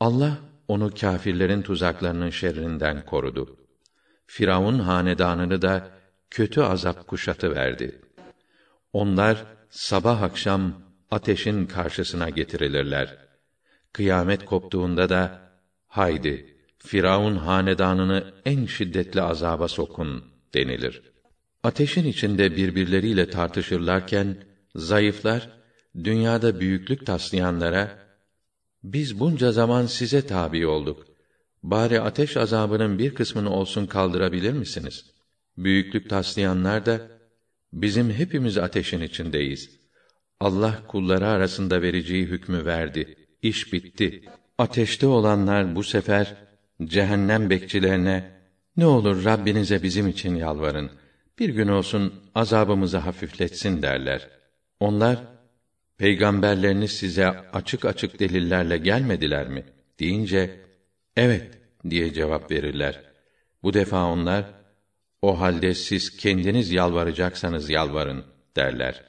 Allah onu kâfirlerin tuzaklarının şerrinden korudu. Firavun hanedanını da kötü azap kuşatı verdi. Onlar sabah akşam ateşin karşısına getirilirler. Kıyamet koptuğunda da haydi Firavun hanedanını en şiddetli azaba sokun denilir. Ateşin içinde birbirleriyle tartışırlarken zayıflar dünyada büyüklük taslayanlara biz bunca zaman size tabi olduk. Bari ateş azabının bir kısmını olsun kaldırabilir misiniz? Büyüklük taslayanlar da bizim hepimiz ateşin içindeyiz. Allah kulları arasında vereceği hükmü verdi. İş bitti. Ateşte olanlar bu sefer cehennem bekçilerine ne olur Rabbinize bizim için yalvarın. Bir gün olsun azabımızı hafifletsin derler. Onlar peygamberleriniz size açık açık delillerle gelmediler mi deyince evet diye cevap verirler. Bu defa onlar o halde siz kendiniz yalvaracaksanız yalvarın derler.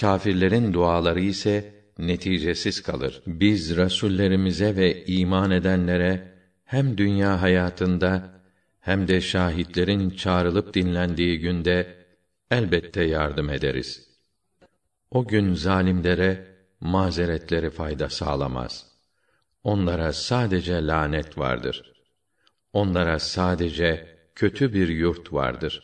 Kâfirlerin duaları ise neticesiz kalır. Biz rasullerimize ve iman edenlere hem dünya hayatında hem de şahitlerin çağrılıp dinlendiği günde elbette yardım ederiz. O gün zalimlere mazeretleri fayda sağlamaz. Onlara sadece lanet vardır. Onlara sadece kötü bir yurt vardır.